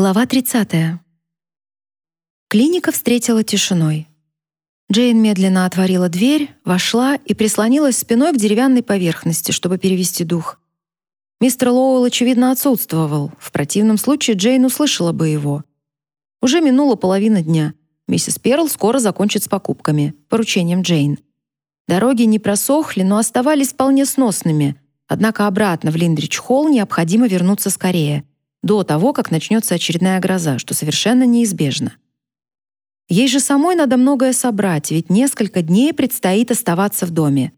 Глава 30. Клиника встретила тишиной. Джейн медленно отворила дверь, вошла и прислонилась спиной к деревянной поверхности, чтобы перевести дух. Мистер Лоуэлл, очевидно, отсутствовал. В противном случае Джейн услышала бы его. Уже минула половина дня. Миссис Перл скоро закончит с покупками, поручением Джейн. Дороги не просохли, но оставались вполне сносными. Однако обратно в Линдрич-холл необходимо вернуться скорее — до того, как начнется очередная гроза, что совершенно неизбежно. Ей же самой надо многое собрать, ведь несколько дней предстоит оставаться в доме.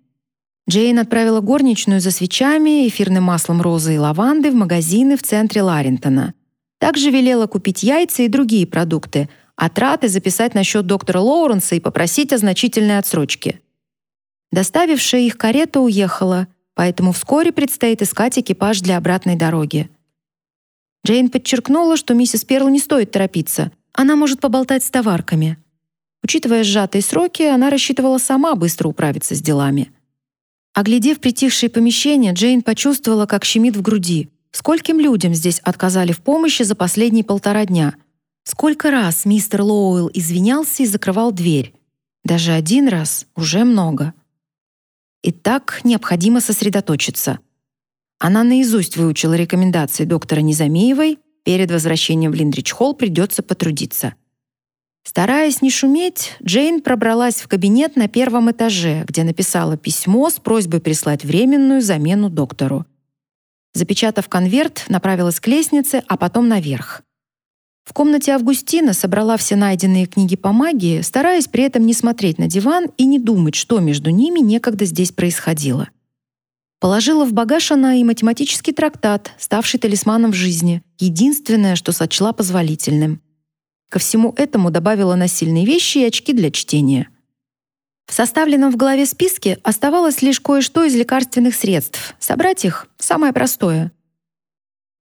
Джейн отправила горничную за свечами, эфирным маслом розы и лаванды в магазины в центре Ларинтона. Также велела купить яйца и другие продукты, а траты записать на счет доктора Лоуренса и попросить о значительной отсрочке. Доставившая их карета уехала, поэтому вскоре предстоит искать экипаж для обратной дороги. Джейн подчеркнула, что миссис Перл не стоит торопиться. Она может поболтать с товарками. Учитывая сжатые сроки, она рассчитывала сама быстро управиться с делами. Оглядев притихшее помещение, Джейн почувствовала, как щемит в груди. Скольким людям здесь отказали в помощи за последние полтора дня? Сколько раз мистер Лоуэлл извинялся и закрывал дверь? Даже один раз уже много. Итак, необходимо сосредоточиться — она наизусть выучила рекомендации доктора Незамеевой, перед возвращением в Линдрич-холл придется потрудиться. Стараясь не шуметь, Джейн пробралась в кабинет на первом этаже, где написала письмо с просьбой прислать временную замену доктору. Запечатав конверт, направилась к лестнице, а потом наверх. В комнате Августина собрала все найденные книги по магии, стараясь при этом не смотреть на диван и не думать, что между ними некогда здесь происходило. Положила в багаж она и математический трактат, ставший талисманом в жизни, единственное, что сочла позволительным. Ко всему этому добавила насильные вещи и очки для чтения. В составленном в голове списке оставалось лишь кое-что из лекарственных средств. Собрать их — самое простое.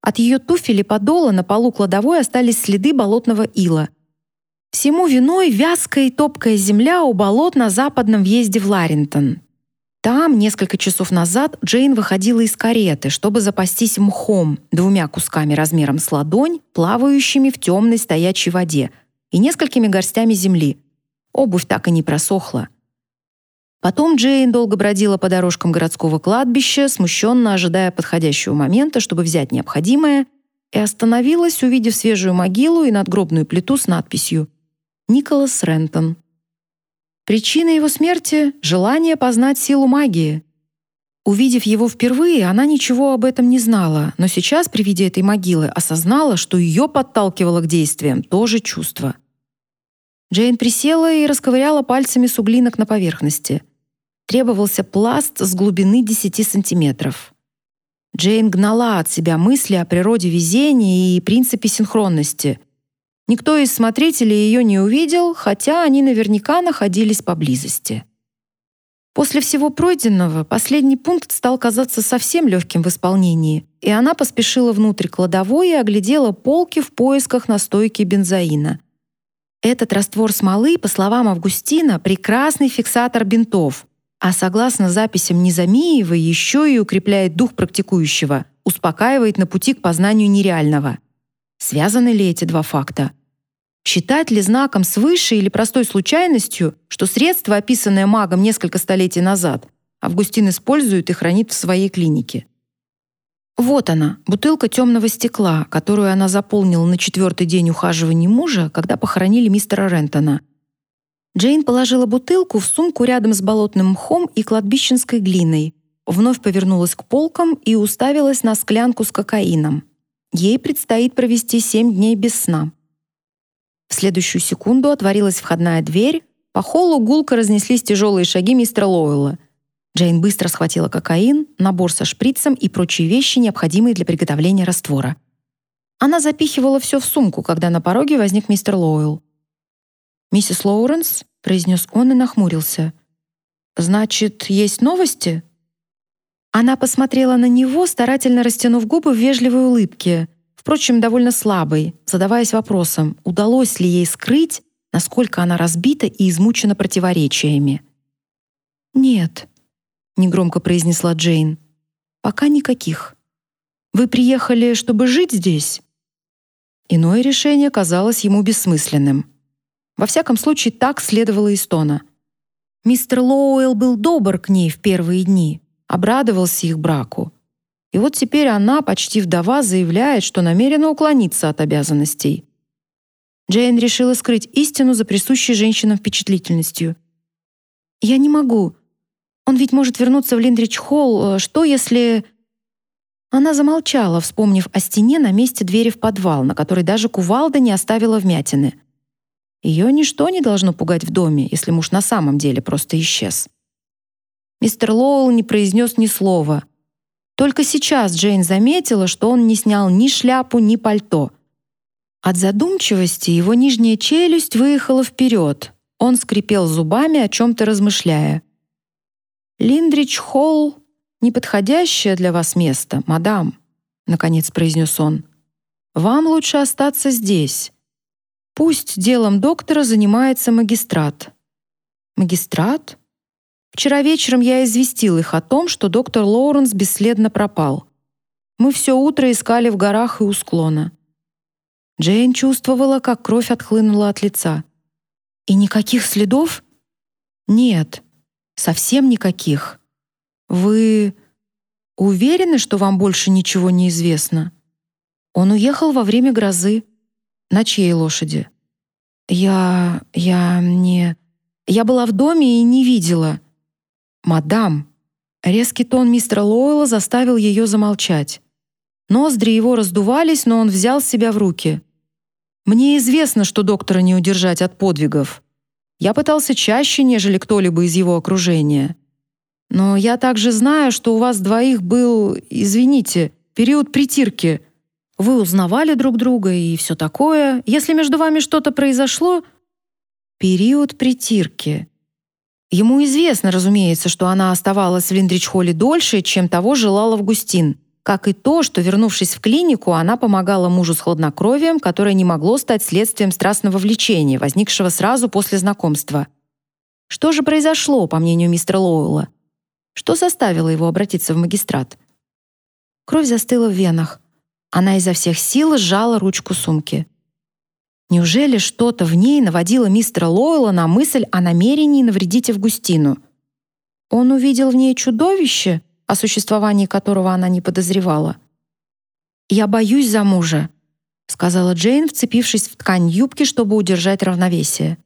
От ее туфели подола на полу кладовой остались следы болотного ила. Всему виной вязкая и топкая земля у болот на западном въезде в Ларинтон. Там несколько часов назад Джейн выходила из кареты, чтобы запастись мхом, двумя кусками размером с ладонь, плавающими в темной стоячей воде, и несколькими горстями земли. Обувь так и не просохла. Потом Джейн долго бродила по дорожкам городского кладбища, смущенно ожидая подходящего момента, чтобы взять необходимое, и остановилась, увидев свежую могилу и надгробную плиту с надписью «Николас Рентон». Причина его смерти — желание познать силу магии. Увидев его впервые, она ничего об этом не знала, но сейчас при виде этой могилы осознала, что ее подталкивало к действиям то же чувство. Джейн присела и расковыряла пальцами суглинок на поверхности. Требовался пласт с глубины 10 сантиметров. Джейн гнала от себя мысли о природе везения и принципе синхронности — Никто из смотрителей ее не увидел, хотя они наверняка находились поблизости. После всего пройденного последний пункт стал казаться совсем легким в исполнении, и она поспешила внутрь кладовой и оглядела полки в поисках настойки бензоина. Этот раствор смолы, по словам Августина, прекрасный фиксатор бинтов, а согласно записям Низамиевой еще и укрепляет дух практикующего, успокаивает на пути к познанию нереального. Связаны ли эти два факта? Считать ли знаком свыше или простой случайностью, что средство, описанное магом несколько столетий назад, Августин использует и хранит в своей клинике? Вот она, бутылка темного стекла, которую она заполнила на четвертый день ухаживания мужа, когда похоронили мистера Рентона. Джейн положила бутылку в сумку рядом с болотным мхом и кладбищенской глиной, вновь повернулась к полкам и уставилась на склянку с кокаином. Ей предстоит провести семь дней без сна. В следующую секунду отворилась входная дверь, по холлу гулко разнеслись тяжелые шаги мистера Лоуэлла. Джейн быстро схватила кокаин, набор со шприцем и прочие вещи, необходимые для приготовления раствора. Она запихивала все в сумку, когда на пороге возник мистер Лоуэлл. «Миссис Лоуренс?» — произнес он и нахмурился. «Значит, есть новости?» Она посмотрела на него, старательно растянув губы в вежливой улыбке — впрочем, довольно слабой, задаваясь вопросом, удалось ли ей скрыть, насколько она разбита и измучена противоречиями. «Нет», — негромко произнесла Джейн, — «пока никаких. Вы приехали, чтобы жить здесь?» Иное решение казалось ему бессмысленным. Во всяком случае, так следовало из тона. Мистер Лоуэлл был добр к ней в первые дни, обрадовался их браку. И вот теперь она, почти вдова, заявляет, что намерена уклониться от обязанностей. Джейн решила скрыть истину за присущей женщинам впечатлительностью. «Я не могу. Он ведь может вернуться в Линдрич-холл. Что, если...» Она замолчала, вспомнив о стене на месте двери в подвал, на которой даже кувалда не оставила вмятины. Ее ничто не должно пугать в доме, если муж на самом деле просто исчез. Мистер Лоуэлл не произнес ни слова. Только сейчас Джейн заметила, что он не снял ни шляпу, ни пальто. От задумчивости его нижняя челюсть выехала вперед. Он скрипел зубами, о чем-то размышляя. «Линдрич Холл — неподходящее для вас место, мадам», — наконец произнес он. «Вам лучше остаться здесь. Пусть делом доктора занимается магистрат». «Магистрат?» Вчера вечером я известил их о том, что доктор Лоуренс бесследно пропал. Мы все утро искали в горах и у склона. Джейн чувствовала, как кровь отхлынула от лица. И никаких следов? Нет, совсем никаких. Вы уверены, что вам больше ничего не известно? Он уехал во время грозы. На чьей лошади? Я... я не... Я была в доме и не видела. «Мадам!» Резкий тон мистера Лойла заставил ее замолчать. Ноздри его раздувались, но он взял себя в руки. «Мне известно, что доктора не удержать от подвигов. Я пытался чаще, нежели кто-либо из его окружения. Но я также знаю, что у вас двоих был, извините, период притирки. Вы узнавали друг друга и все такое. Если между вами что-то произошло...» «Период притирки», Ему известно, разумеется, что она оставалась в Линдрич-холле дольше, чем того желал Августин, как и то, что, вернувшись в клинику, она помогала мужу с хладнокровием, которое не могло стать следствием страстного влечения, возникшего сразу после знакомства. Что же произошло, по мнению мистера Лоуэлла? Что заставило его обратиться в магистрат? Кровь застыла в венах. Она изо всех сил сжала ручку сумки. Неужели что-то в ней наводило мистера Лойла на мысль о намерении навредить Августину? Он увидел в ней чудовище, о существовании которого она не подозревала. «Я боюсь за мужа», — сказала Джейн, вцепившись в ткань юбки, чтобы удержать равновесие.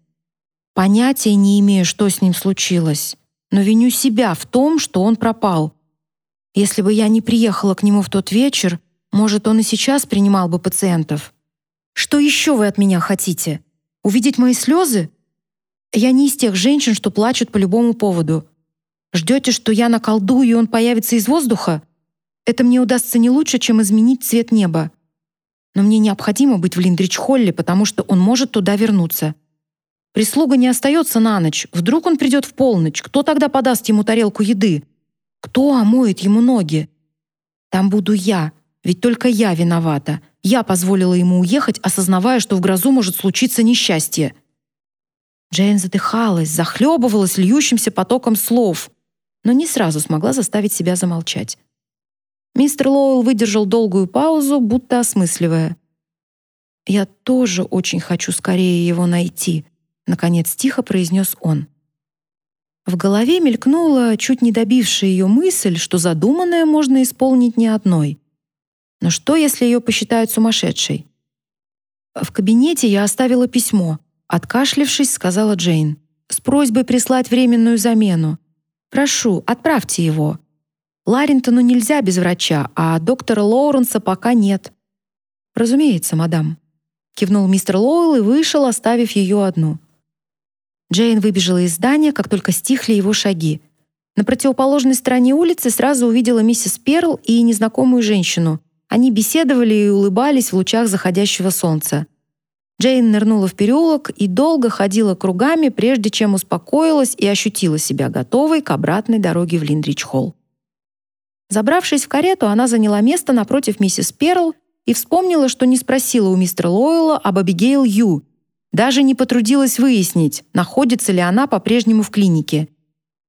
«Понятия не имею, что с ним случилось, но виню себя в том, что он пропал. Если бы я не приехала к нему в тот вечер, может, он и сейчас принимал бы пациентов». Что еще вы от меня хотите? Увидеть мои слезы? Я не из тех женщин, что плачут по любому поводу. Ждете, что я наколдую, и он появится из воздуха? Это мне удастся не лучше, чем изменить цвет неба. Но мне необходимо быть в Линдрич-холле, потому что он может туда вернуться. Прислуга не остается на ночь. Вдруг он придет в полночь. Кто тогда подаст ему тарелку еды? Кто омоет ему ноги? Там буду я, ведь только я виновата. Я позволила ему уехать, осознавая, что в грозу может случиться несчастье. Джейн задыхалась, захлебывалась льющимся потоком слов, но не сразу смогла заставить себя замолчать. Мистер Лоуэлл выдержал долгую паузу, будто осмысливая. «Я тоже очень хочу скорее его найти», — наконец тихо произнес он. В голове мелькнула, чуть не добившая ее мысль, что задуманное можно исполнить не одной. Но что, если ее посчитают сумасшедшей? В кабинете я оставила письмо. Откашлившись, сказала Джейн. С просьбой прислать временную замену. Прошу, отправьте его. Ларинтону нельзя без врача, а доктора Лоуренса пока нет. Разумеется, мадам. Кивнул мистер Лоуэлл и вышел, оставив ее одну. Джейн выбежала из здания, как только стихли его шаги. На противоположной стороне улицы сразу увидела миссис Перл и незнакомую женщину, они беседовали и улыбались в лучах заходящего солнца. Джейн нырнула в переулок и долго ходила кругами, прежде чем успокоилась и ощутила себя готовой к обратной дороге в Линдрич-холл. Забравшись в карету, она заняла место напротив миссис Перл и вспомнила, что не спросила у мистера Лойла об Абигейл Ю, даже не потрудилась выяснить, находится ли она по-прежнему в клинике.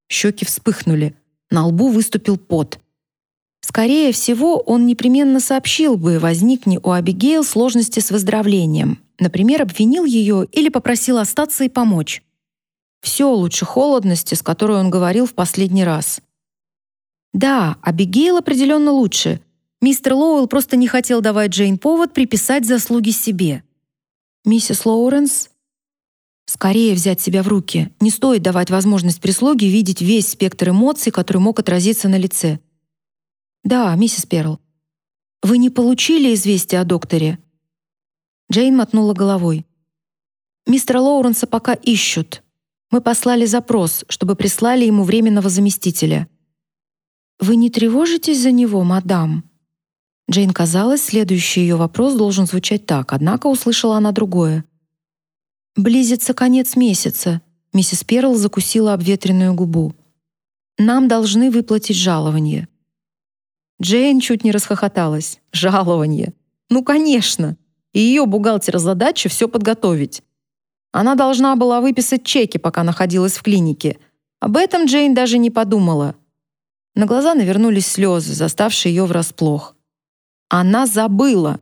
Щеки вспыхнули, на лбу выступил пот. Скорее всего, он непременно сообщил бы, возникни у Абигейл сложности с выздоровлением. Например, обвинил ее или попросил остаться и помочь. Все лучше холодности, с которой он говорил в последний раз. Да, Абигейл определенно лучше. Мистер Лоуэлл просто не хотел давать Джейн повод приписать заслуги себе. Миссис Лоуренс Скорее взять себя в руки. Не стоит давать возможность прислуге видеть весь спектр эмоций, который мог отразиться на лице. Да, миссис Перл. Вы не получили известия о докторе? Джейн мотнула головой. Мистера Лоуренса пока ищут. Мы послали запрос, чтобы прислали ему временного заместителя. Вы не тревожитесь за него, мадам? Джейн казалось, следующий ее вопрос должен звучать так, однако услышала она другое. Близится конец месяца. Миссис Перл закусила обветренную губу. Нам должны выплатить жалование. Джейн чуть не расхохоталась. Жалование. Ну, конечно. И ее бухгалтер задача все подготовить. Она должна была выписать чеки, пока находилась в клинике. Об этом Джейн даже не подумала. На глаза навернулись слезы, заставшие ее врасплох. Она забыла.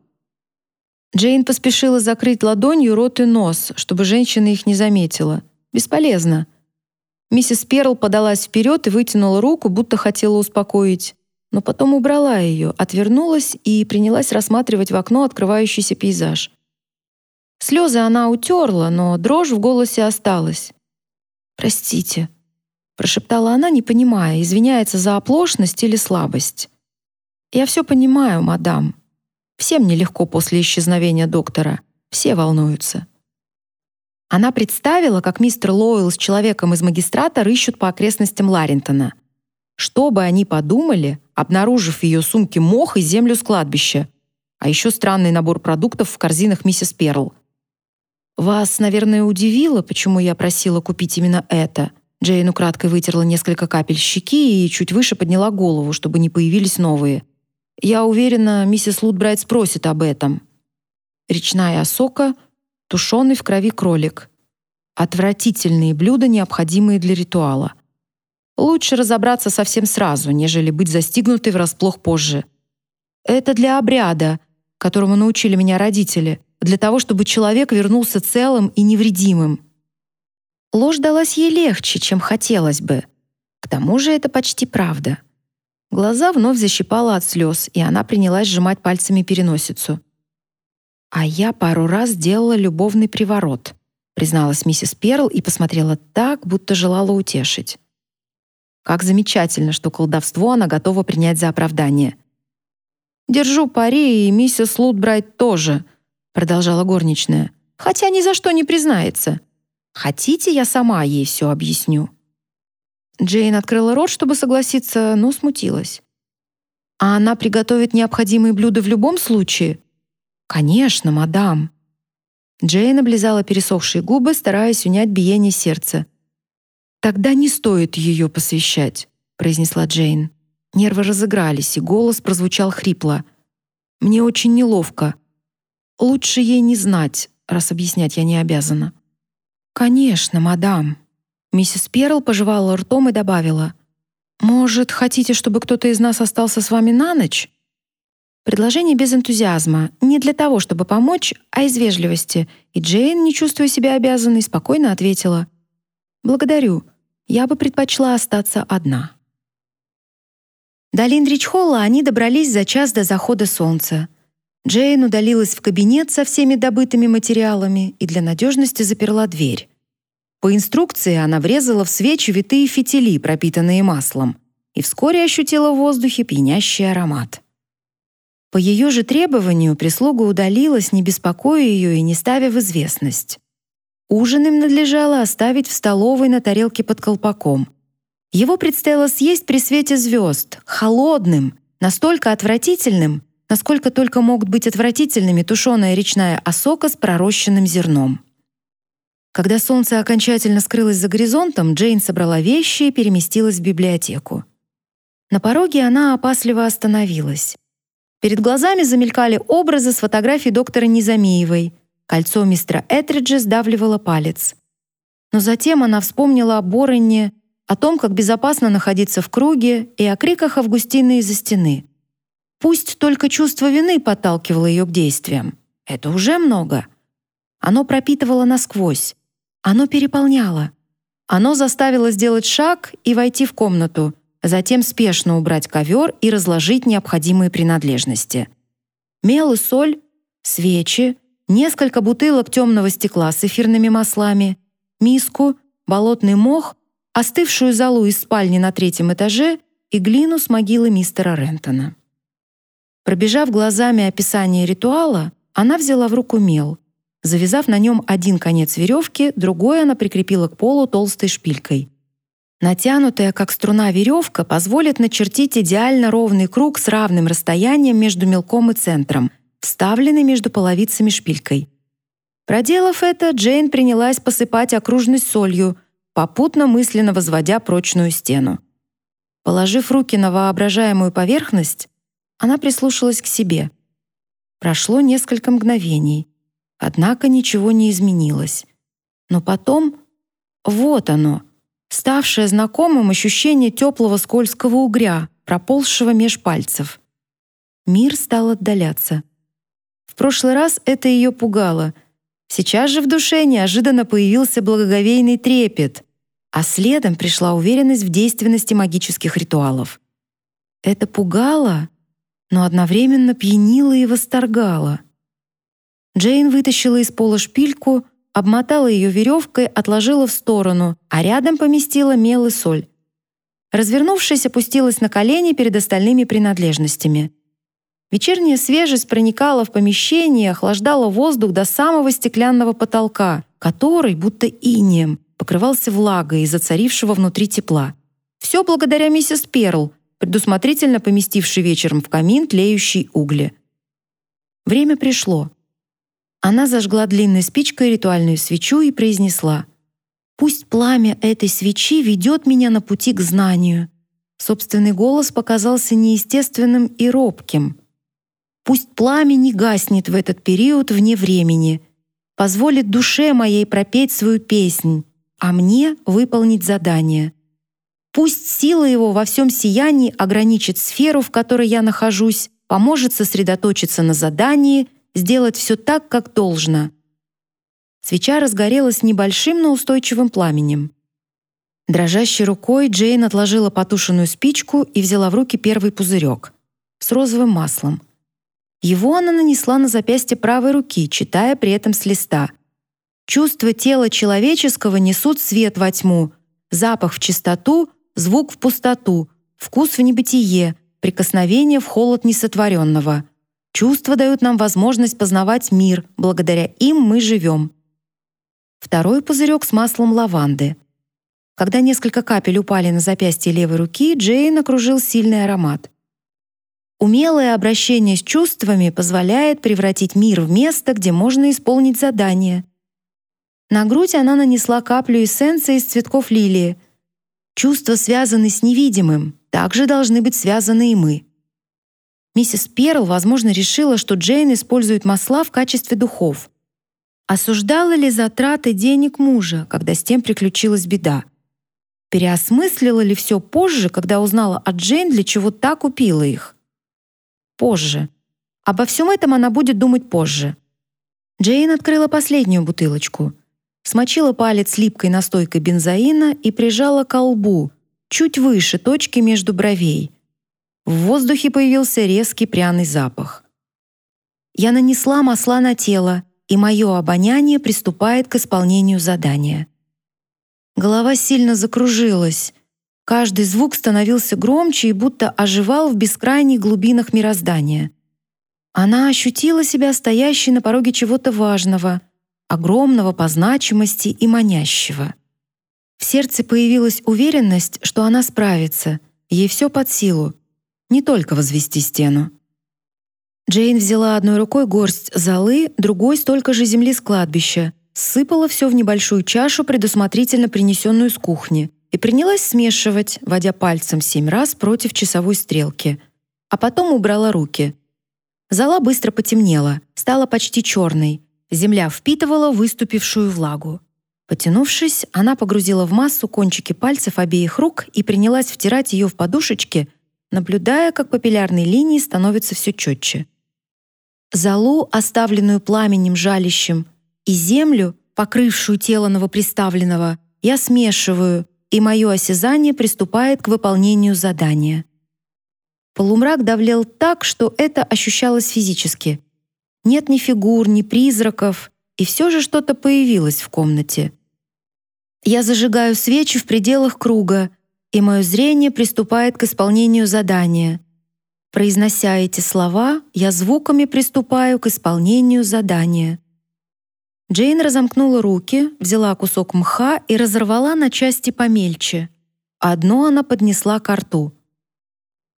Джейн поспешила закрыть ладонью рот и нос, чтобы женщина их не заметила. Бесполезно. Миссис Перл подалась вперед и вытянула руку, будто хотела успокоить, но потом убрала ее, отвернулась и принялась рассматривать в окно открывающийся пейзаж. Слезы она утерла, но дрожь в голосе осталась. «Простите», — прошептала она, не понимая, извиняется за оплошность или слабость. «Я все понимаю, мадам», Всем нелегко после исчезновения доктора. Все волнуются. Она представила, как мистер Лойл с человеком из магистрата рыщут по окрестностям Ларинтона. Что бы они подумали, обнаружив в ее сумке мох и землю с кладбища, а еще странный набор продуктов в корзинах миссис Перл. «Вас, наверное, удивило, почему я просила купить именно это?» Джейн украдкой вытерла несколько капель щеки и чуть выше подняла голову, чтобы не появились новые — я уверена, миссис Лутбрайт спросит об этом. Речная осока, тушеный в крови кролик. Отвратительные блюда, необходимые для ритуала. Лучше разобраться совсем сразу, нежели быть застигнутой врасплох позже. Это для обряда, которому научили меня родители, для того, чтобы человек вернулся целым и невредимым. Ложь далась ей легче, чем хотелось бы. К тому же это почти правда. Глаза вновь защипало от слез, и она принялась сжимать пальцами переносицу. «А я пару раз делала любовный приворот», призналась миссис Перл и посмотрела так, будто желала утешить. Как замечательно, что колдовство она готова принять за оправдание. «Держу пари, и миссис Лутбрайт тоже», продолжала горничная, «хотя ни за что не признается. Хотите, я сама ей все объясню?» Джейн открыла рот, чтобы согласиться, но смутилась. «А она приготовит необходимые блюда в любом случае?» «Конечно, мадам». Джейн облизала пересохшие губы, стараясь унять биение сердца. «Тогда не стоит ее посвящать», — произнесла Джейн. Нервы разыгрались, и голос прозвучал хрипло. «Мне очень неловко. Лучше ей не знать, раз объяснять я не обязана». «Конечно, мадам», Миссис Перл пожевала ртом и добавила: "Может, хотите, чтобы кто-то из нас остался с вами на ночь?" Предложение без энтузиазма, не для того, чтобы помочь, а из вежливости, и Джейн, не чувствуя себя обязанной, спокойно ответила: "Благодарю. Я бы предпочла остаться одна". До Линдрич-холла они добрались за час до захода солнца. Джейн удалилась в кабинет со всеми добытыми материалами и для надежности заперла дверь. По инструкции она врезала в свечи витые фитили, пропитанные маслом, и вскоре ощутила в воздухе пьянящий аромат. По ее же требованию прислуга удалилась, не беспокоя ее и не ставя в известность. Ужин им надлежало оставить в столовой на тарелке под колпаком. Его предстояло съесть при свете звезд, холодным, настолько отвратительным, насколько только могут быть отвратительными тушеная речная осока с пророщенным зерном. Когда солнце окончательно скрылось за горизонтом, Джейн собрала вещи и переместилась в библиотеку. На пороге она опасливо остановилась. Перед глазами замелькали образы с фотографий доктора Низамиевой. Кольцо мистера Этриджа сдавливало палец. Но затем она вспомнила о Бороне, о том, как безопасно находиться в круге, и о криках Августины из-за стены. Пусть только чувство вины подталкивало ее к действиям. Это уже много. Оно пропитывало насквозь. Оно переполняло. Оно заставило сделать шаг и войти в комнату, затем спешно убрать ковер и разложить необходимые принадлежности. Мел и соль, свечи, несколько бутылок темного стекла с эфирными маслами, миску, болотный мох, остывшую золу из спальни на третьем этаже и глину с могилы мистера Рентона. Пробежав глазами описание ритуала, она взяла в руку мел. Завязав на нем один конец веревки, другой она прикрепила к полу толстой шпилькой. Натянутая, как струна веревка, позволит начертить идеально ровный круг с равным расстоянием между мелком и центром, вставленный между половицами шпилькой. Проделав это, Джейн принялась посыпать окружность солью, попутно мысленно возводя прочную стену. Положив руки на воображаемую поверхность, она прислушалась к себе. Прошло несколько мгновений, однако ничего не изменилось. Но потом вот оно, ставшее знакомым ощущение теплого скользкого угря, проползшего меж пальцев. Мир стал отдаляться. Прошлый раз это ее пугало. Сейчас же в душе неожиданно появился благоговейный трепет, а следом пришла уверенность в действенности магических ритуалов. Это пугало, но одновременно пьянило и восторгало. Джейн вытащила из пола шпильку, обмотала ее веревкой, отложила в сторону, а рядом поместила мел и соль. Развернувшись, опустилась на колени перед остальными принадлежностями. Вечерняя свежесть проникала в помещение охлаждала воздух до самого стеклянного потолка, который, будто инеем, покрывался влагой из-за царившего внутри тепла. Все благодаря миссис Перл, предусмотрительно поместившей вечером в камин тлеющие угли. Время пришло. Она зажгла длинной спичкой ритуальную свечу и произнесла: "Пусть пламя этой свечи ведет меня на пути к знанию". Собственный голос показался неестественным и робким. Пусть пламя не гаснет в этот период вне времени, позволит душе моей пропеть свою песнь, а мне выполнить задание. Пусть сила его во всем сиянии ограничит сферу, в которой я нахожусь, поможет сосредоточиться на задании, сделать все так, как должно. Свеча разгорелась небольшим, но устойчивым пламенем. Дрожащей рукой Джейн отложила потушенную спичку и взяла в руки первый пузырек с розовым маслом. Его она нанесла на запястье правой руки, читая при этом с листа — Чувства тела человеческого несут свет во тьму, запах в чистоту, звук в пустоту, вкус в небытие, прикосновение в холод несотворенного. Чувства дают нам возможность познавать мир, благодаря им мы живем. Второй пузырек с маслом лаванды. Когда несколько капель упали на запястье левой руки, Джейн окружил сильный аромат. Умелое обращение с чувствами позволяет превратить мир в место, где можно исполнить задание — на грудь она нанесла каплю эссенции из цветков лилии. Чувства связаны с невидимым, также должны быть связаны и мы. Миссис Перл, возможно, решила, что Джейн использует масла в качестве духов. Осуждала ли затраты денег мужа, когда с тем приключилась беда? Переосмыслила ли все позже, когда узнала от Джейн, для чего так купила их? Позже. Обо всем этом она будет думать позже. Джейн открыла последнюю бутылочку — смочила палец липкой настойкой бензоина и прижала к лбу, чуть выше точки между бровей. В воздухе появился резкий пряный запах. Я нанесла масла на тело, и мое обоняние приступает к исполнению задания. Голова сильно закружилась. Каждый звук становился громче и будто оживал в бескрайних глубинах мироздания. Она ощутила себя стоящей на пороге чего-то важного — огромного по значимости и манящего. В сердце появилась уверенность, что она справится, ей все под силу, не только возвести стену. Джейн взяла одной рукой горсть золы, другой столько же земли с кладбища, сыпала все в небольшую чашу, предусмотрительно принесенную с кухни, и принялась смешивать, водя пальцем семь раз против часовой стрелки, а потом убрала руки. Зола быстро потемнела, стала почти черной, Земля впитывала выступившую влагу. Потянувшись, она погрузила в массу кончики пальцев обеих рук и принялась втирать ее в подушечки, наблюдая, как папиллярные линии становятся все четче. Залу, оставленную пламенем жалищем, и землю, покрывшую тело новоприставленного, я смешиваю, и мое осязание приступает к выполнению задания. Полумрак давлел так, что это ощущалось физически. Нет ни фигур, ни призраков, и все же что-то появилось в комнате. Я зажигаю свечи в пределах круга, и мое зрение приступает к исполнению задания. Произнося эти слова, я звуками приступаю к исполнению задания. Джейн разомкнула руки, взяла кусок мха и разорвала на части помельче. Одно она поднесла к рту.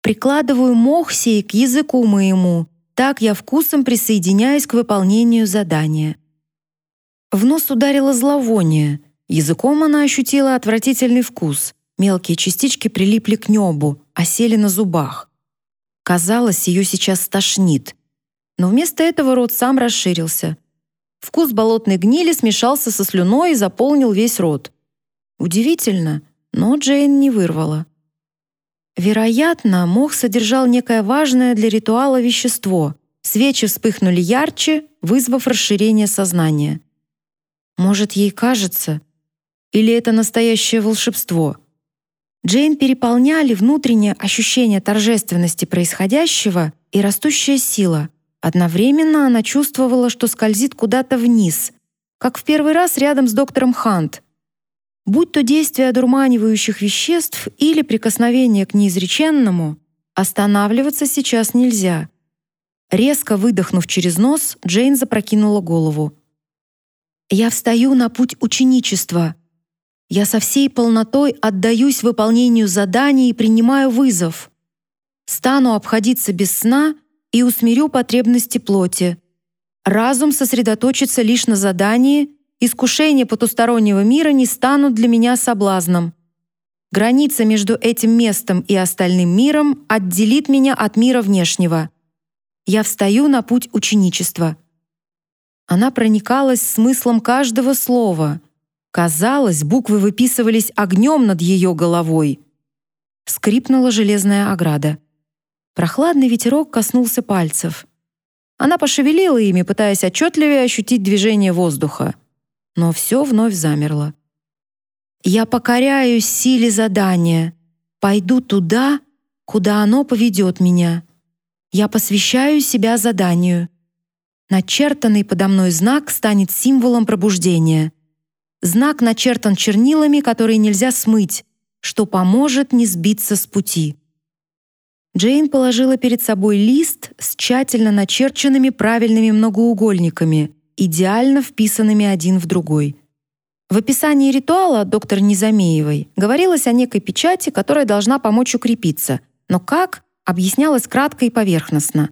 Прикладываю мох сей к языку моему, так я вкусом присоединяюсь к выполнению задания. В нос ударило зловоние. Языком она ощутила отвратительный вкус. Мелкие частички прилипли к небу, осели на зубах. Казалось, ее сейчас стошнит. Но вместо этого рот сам расширился. Вкус болотной гнили смешался со слюной и заполнил весь рот. Удивительно, но Джейн не вырвала. Вероятно, мох содержал некое важное для ритуала вещество. Свечи вспыхнули ярче, вызвав расширение сознания. Может, ей кажется? Или это настоящее волшебство? Джейн переполняли внутреннее ощущение торжественности происходящего и растущая сила. Одновременно она чувствовала, что скользит куда-то вниз, как в первый раз рядом с доктором Хант. Будь то действие одурманивающих веществ или прикосновение к неизреченному, останавливаться сейчас нельзя. Резко выдохнув через нос, Джейн запрокинула голову. Я встаю на путь ученичества. Я со всей полнотой отдаюсь выполнению заданий и принимаю вызов. Стану обходиться без сна и усмирю потребности плоти. Разум сосредоточится лишь на задании, искушения потустороннего мира не станут для меня соблазном. Граница между этим местом и остальным миром отделит меня от мира внешнего. Я встаю на путь ученичества. Она проникалась смыслом каждого слова. Казалось, буквы выписывались огнем над ее головой. Скрипнула железная ограда. Прохладный ветерок коснулся пальцев. Она пошевелила ими, пытаясь отчетливее ощутить движение воздуха. Но все вновь замерло. «Я покоряюсь силе задания. Пойду туда, куда оно поведет меня. Я посвящаю себя заданию. Начертанный подо мной знак станет символом пробуждения. Знак начертан чернилами, которые нельзя смыть, что поможет не сбиться с пути. Джейн положила перед собой лист с тщательно начерченными правильными многоугольниками, идеально вписанными один в другой. В описании ритуала доктор Незамеевой говорилось о некой печати, которая должна помочь укрепиться, но как объяснялось кратко и поверхностно.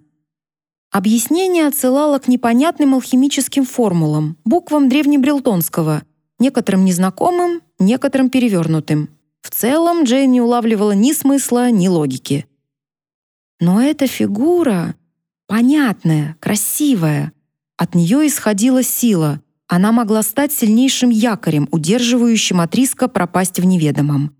Объяснение отсылало к непонятным алхимическим формулам, буквам древнебрелтонского, некоторым незнакомым, некоторым перевернутым. В целом Джейн не улавливала ни смысла, ни логики. Но эта фигура понятная, красивая. От нее исходила сила. Она могла стать сильнейшим якорем, удерживающим от риска пропасть в неведомом.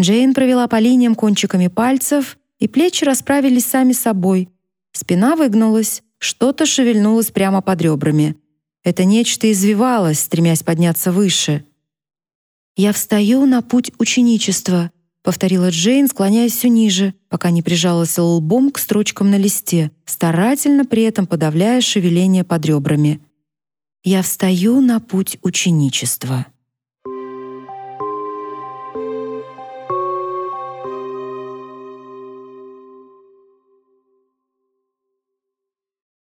Джейн провела по линиям кончиками пальцев, и плечи расправились сами собой — Спина выгнулась, что-то шевельнулось прямо под ребрами. Это нечто извивалось, стремясь подняться выше. «Я встаю на путь ученичества», — повторила Джейн, склоняясь все ниже, пока не прижалась лбом к строчкам на листе, старательно при этом подавляя шевеление под ребрами. «Я встаю на путь ученичества».